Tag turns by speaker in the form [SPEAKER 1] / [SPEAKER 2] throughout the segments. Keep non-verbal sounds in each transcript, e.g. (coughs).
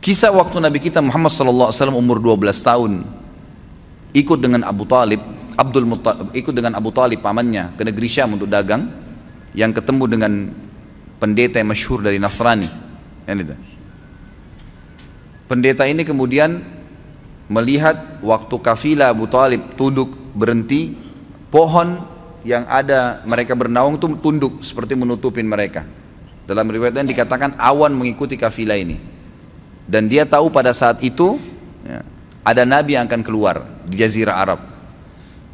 [SPEAKER 1] Kisah waktu Nabi kita Muhammad SAW umur 12 tahun ikut dengan Abu Talib, Abdul Muttalib, ikut dengan Abu Talib pamannya ke negeri Syam untuk dagang yang ketemu dengan pendeta yang masyhur dari Nasrani. Pendeta ini kemudian melihat waktu kafilah Abu Talib tunduk berhenti, pohon yang ada mereka bernaung itu tunduk seperti menutupin mereka. Dalam riwayat yang dikatakan awan mengikuti kafilah ini. Dan dia tahu pada saat itu ya, ada nabi yang akan keluar di jazirah Arab.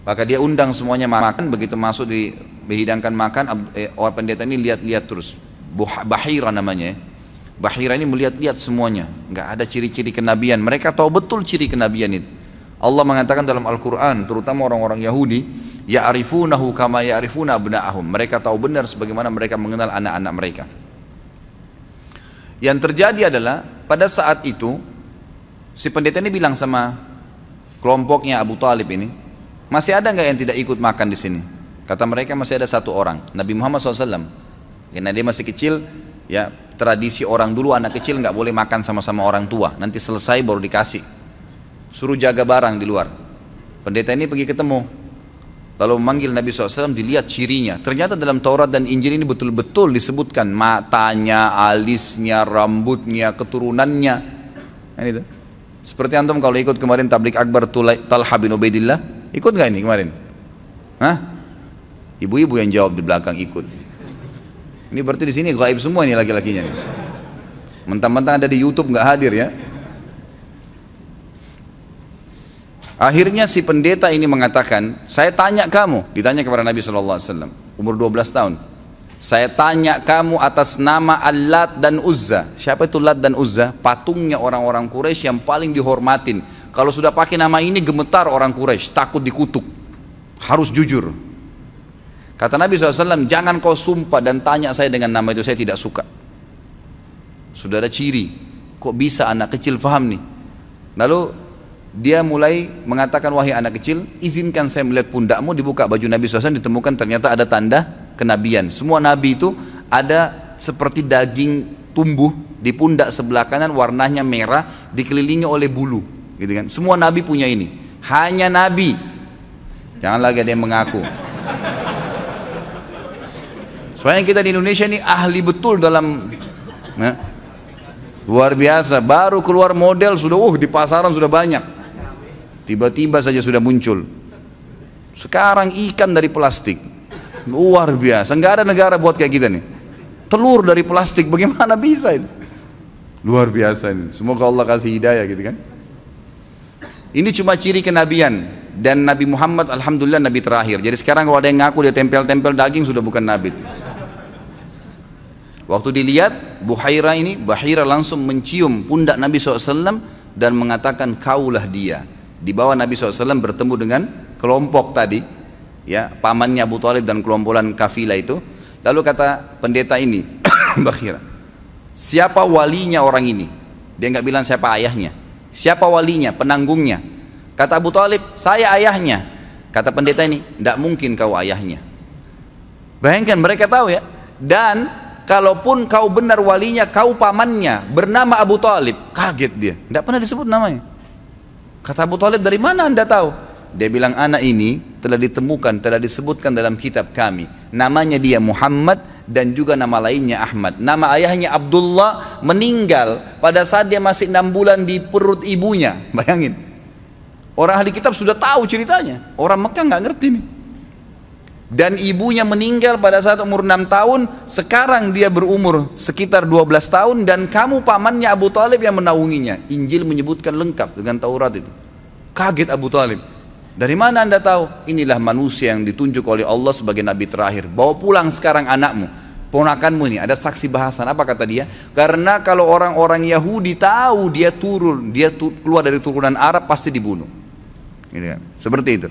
[SPEAKER 1] Maka dia undang semuanya makan begitu masuk di dihidangkan makan eh, orang pendeta ini lihat-lihat terus. Bahira namanya ya. Bahira ini melihat-lihat semuanya. Nggak ada ciri-ciri kenabian. Mereka tahu betul ciri kenabian itu Allah mengatakan dalam Al-Quran terutama orang-orang Yahudi ya'rifunahu kama ya'rifuna abna'ahum mereka tahu benar sebagaimana mereka mengenal anak-anak mereka yang terjadi adalah pada saat itu si pendeta ini bilang sama kelompoknya Abu Talib ini, masih ada nggak yang tidak ikut makan di sini? Kata mereka masih ada satu orang, Nabi Muhammad SAW. Karena dia masih kecil, ya tradisi orang dulu anak kecil nggak boleh makan sama-sama orang tua. Nanti selesai baru dikasih. Suruh jaga barang di luar. Pendeta ini pergi ketemu Lalu memanggil Nabi SAW dilihat cirinya. Ternyata dalam Taurat dan Injil ini betul-betul disebutkan matanya, alisnya, rambutnya, keturunannya. Ini itu. Seperti antum kalau ikut kemarin tablik akbar Talha bin Ubaidillah, ikut nggak ini kemarin? Hah? Ibu-ibu yang jawab di belakang ikut. Ini berarti di sini gaib semua ini laki-lakinya. Mentang-mentang ada di YouTube nggak hadir ya. Akhirnya si pendeta ini mengatakan, saya tanya kamu, ditanya kepada Nabi SAW, umur 12 tahun. Saya tanya kamu atas nama Al-Lat dan Uzza. Siapa itu Lat dan Uzza? Patungnya orang-orang Quraisy yang paling dihormatin. Kalau sudah pakai nama ini gemetar orang Quraisy, takut dikutuk. Harus jujur. Kata Nabi SAW, jangan kau sumpah dan tanya saya dengan nama itu, saya tidak suka. Sudah ada ciri, kok bisa anak kecil faham nih. Lalu dia mulai mengatakan wahai anak kecil izinkan saya melihat pundakmu. Dibuka baju Nabi SAW ditemukan ternyata ada tanda kenabian. Semua nabi itu ada seperti daging tumbuh di pundak sebelah kanan warnanya merah dikelilingi oleh bulu gitu kan. Semua nabi punya ini. Hanya nabi. Jangan lagi ada yang mengaku. Soalnya kita di Indonesia ini ahli betul dalam nah, luar biasa. Baru keluar model sudah uh di pasaran sudah banyak Tiba-tiba saja sudah muncul. Sekarang ikan dari plastik. Luar biasa. Enggak ada negara buat kayak kita nih. Telur dari plastik. Bagaimana bisa ini? Luar biasa ini. Semoga Allah kasih hidayah gitu kan. Ini cuma ciri kenabian. Dan Nabi Muhammad Alhamdulillah Nabi terakhir. Jadi sekarang kalau ada yang ngaku dia tempel-tempel daging sudah bukan Nabi. Waktu dilihat Buhaira ini, Bahira langsung mencium pundak Nabi SAW dan mengatakan kaulah dia. Di bawah Nabi SAW bertemu dengan kelompok tadi, ya pamannya Abu Talib dan kelompokan kafilah itu. Lalu kata pendeta ini, (coughs) Bakhira, siapa walinya orang ini? Dia nggak bilang siapa ayahnya. Siapa walinya, penanggungnya? Kata Abu Talib, saya ayahnya. Kata pendeta ini, tidak mungkin kau ayahnya. Bayangkan mereka tahu ya. Dan kalaupun kau benar walinya, kau pamannya, bernama Abu Talib. Kaget dia, tidak pernah disebut namanya. Kata Abu Talib, dari mana anda tahu? Dia bilang, anak ini telah ditemukan, telah disebutkan dalam kitab kami. Namanya dia Muhammad dan juga nama lainnya Ahmad. Nama ayahnya Abdullah meninggal pada saat dia masih enam bulan di perut ibunya. (laughs) Bayangin. Orang ahli kitab sudah tahu ceritanya. Orang Mekah nggak ngerti nih. Dan ibunya meninggal pada saat umur enam tahun, sekarang dia berumur sekitar 12 tahun dan kamu pamannya Abu Talib yang menaunginya. Injil menyebutkan lengkap dengan Taurat itu. Kaget Abu Talib. Dari mana anda tahu? Inilah manusia yang ditunjuk oleh Allah sebagai nabi terakhir. Bawa pulang sekarang anakmu. Ponakanmu ini ada saksi bahasan apa kata dia? Karena kalau orang-orang Yahudi tahu dia turun, dia keluar dari turunan Arab pasti dibunuh. Gitu kan? Seperti itu.